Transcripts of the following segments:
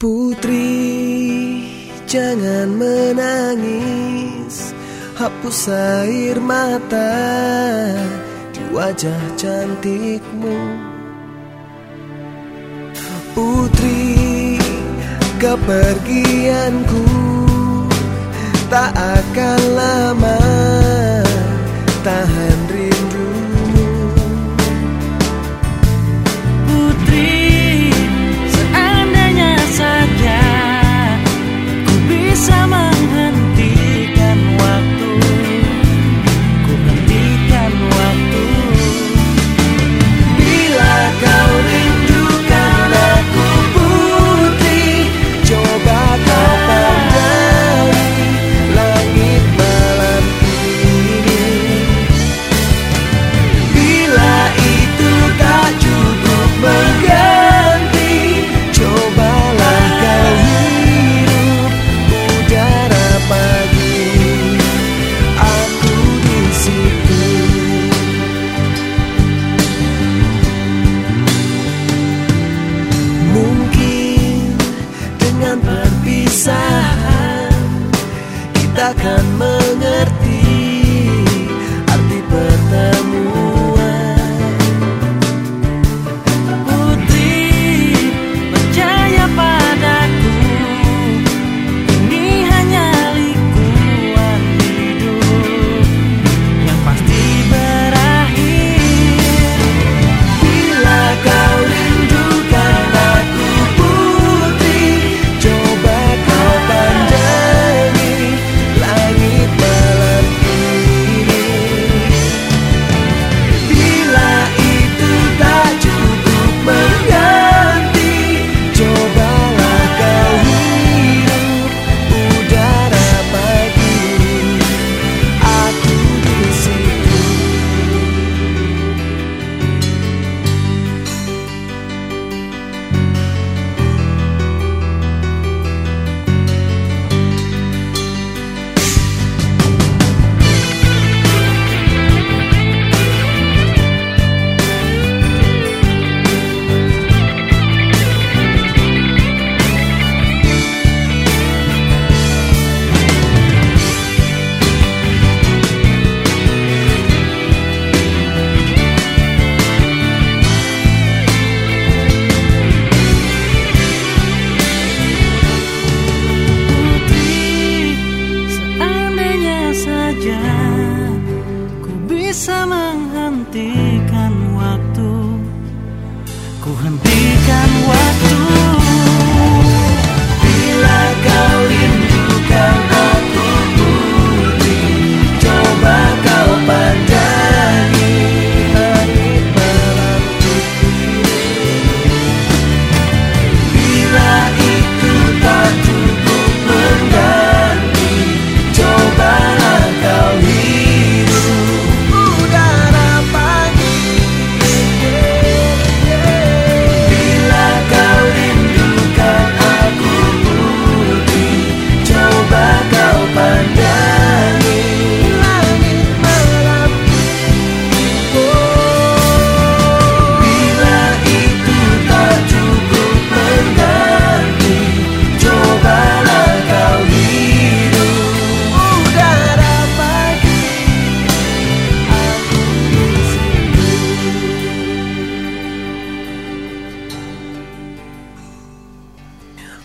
Putri, jangan menangis. Hapus air mata di wajah cantikmu. Putri, kepergianku tak akan lama. Tahan akan mengerti yeah.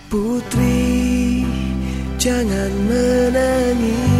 Putri, jangan menangis